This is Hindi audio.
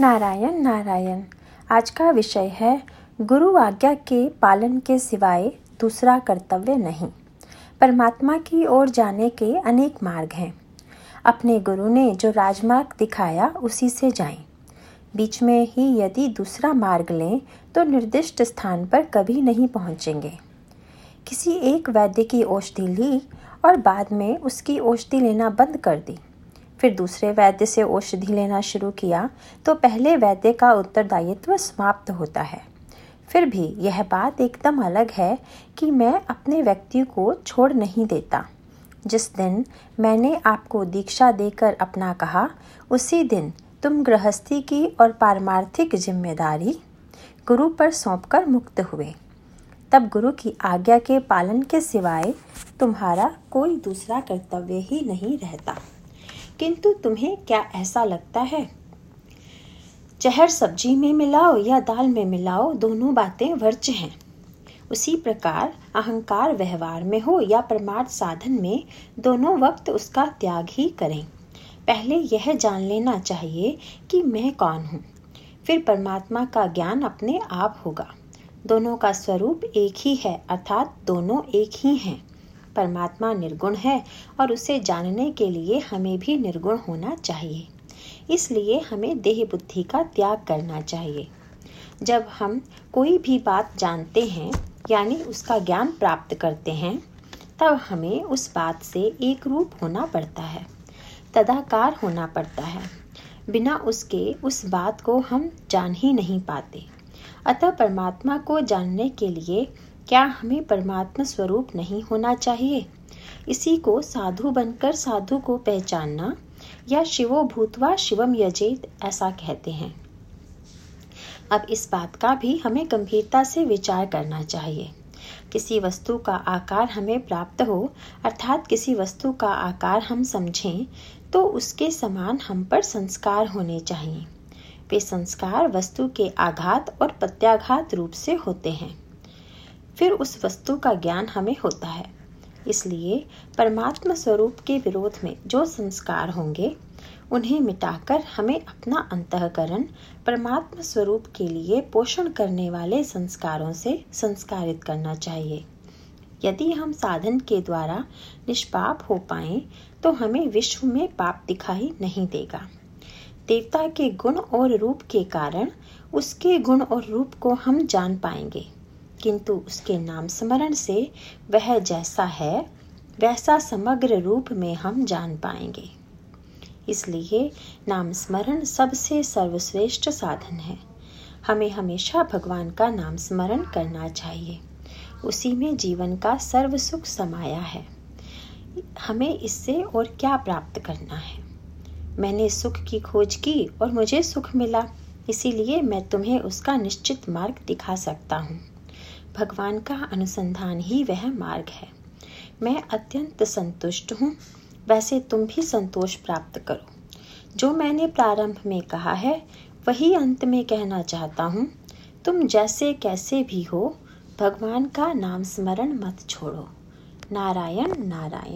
नारायण नारायण। आज का विषय है, गुरु आज्ञा के पालन के सिवाय दूसरा कर्तव्य नहीं। परमात्मा की ओर जाने के अनेक मार्ग हैं। अपने गुरु ने जो राजमार्ग दिखाया, उसी से जाएँ। बीच में ही यदि दूसरा मार्ग लें तो निर्दिष्ट स्थान पर कभी नहीं पहुँचेंगे। किसी एक वैद्य की औषधि ली और बाद में उसकी औषधि लेना बंद कर दी। फिर दूसरे वैद्य से औषधि लेना शुरू किया तो पहले वैद्य का उत्तरदायित्व समाप्त होता है। फिर भी यह बात एकदम अलग है कि मैं अपने व्यक्ति को छोड़ नहीं देता। जिस दिन मैंने आपको दीक्षा देकर अपना कहा, उसी दिन तुम गृहस्थी की और पारमार्थिक ज़िम्मेदारी गुरु पर सौंपकर मुक्त हुए। तब गुरु की आज्ञा के पालन के सिवाय तुम्हारा कोई दूसरा कर्तव्य ही नहीं रहता। किंतु तुम्हें क्या ऐसा लगता है? जहर सब्ज़ी में मिलाओ या दाल में मिलाओ, दोनों बातें वर्ज हैं। उसी प्रकार अहंकार व्यवहार में हो या परमार्थ साधन में, दोनों वक्त उसका त्याग ही करें। पहले यह जान लेना चाहिए कि मैं कौन हूँ। फिर परमात्मा का ज्ञान अपने आप होगा। दोनों का स्वरूप एक ही है, अर्थात दोनों एक ही हैं। परमात्मा निर्गुण है और उसे जानने के लिए हमें भी निर्गुण होना चाहिए। इसलिए हमें देह बुद्धि का त्याग करना चाहिए। जब हम कोई भी बात जानते हैं, यानी उसका ज्ञान प्राप्त करते हैं, तब हमें उस बात से एक रूप होना पड़ता है, तदाकार होना पड़ता है। बिना उसके उस बात को हम जान ही नहीं पाते। अतः परमात्मा को जानने के लिए क्या हमें परमात्मा स्वरूप नहीं होना चाहिए? इसी को साधु बनकर साधु को पहचानना या शिवो भूतवा शिवम यजेत, ऐसा कहते हैं। अब इस बात का भी हमें गंभीरता से विचार करना चाहिए। किसी वस्तु का आकार हमें प्राप्त हो, अर्थात किसी वस्तु का आकार हम समझें तो उसके समान हम पर संस्कार होने चाहिए। वे संस्कार वस्तु के आघात और प्रत्याघात रूप से होते हैं। फिर उस वस्तु का ज्ञान हमें होता है। इसलिए परमात्मा स्वरूप के विरोध में जो संस्कार होंगे, उन्हें मिटाकर हमें अपना अंतकरण, परमात्मा स्वरूप के लिए पोषण करने वाले संस्कारों से संस्कारित करना चाहिए। यदि हम साधन के द्वारा निष्पाप हो पाए तो हमें विश्व में पाप दिखाई नहीं देगा। देवता के गुण और रूप के कारण, उसके गुण और रूप को हम जान पाएँगे। किंतु उसके नाम स्मरण से वह जैसा है, वैसा समग्र रूप में हम जान पाएँगे। इसलिए नाम स्मरण सबसे सर्वश्रेष्ठ साधन है। हमें हमेशा भगवान का नाम स्मरण करना चाहिए। उसी में जीवन का सर्व सुख समाया है। हमें इससे और क्या प्राप्त करना है? मैंने सुख की खोज की और मुझे सुख मिला, इसीलिए मैं तुम्हें उसका निश्चित मार्ग दिखा सकता हूँ। भगवान का अनुसंधान ही वह मार्ग है। मैं अत्यंत संतुष्ट हूँ। वैसे तुम भी संतोष प्राप्त करो। जो मैंने प्रारंभ में कहा है, वही अंत में कहना चाहता हूँ। तुम जैसे कैसे भी हो, भगवान का नाम स्मरण मत छोड़ो। नारायण नारायण।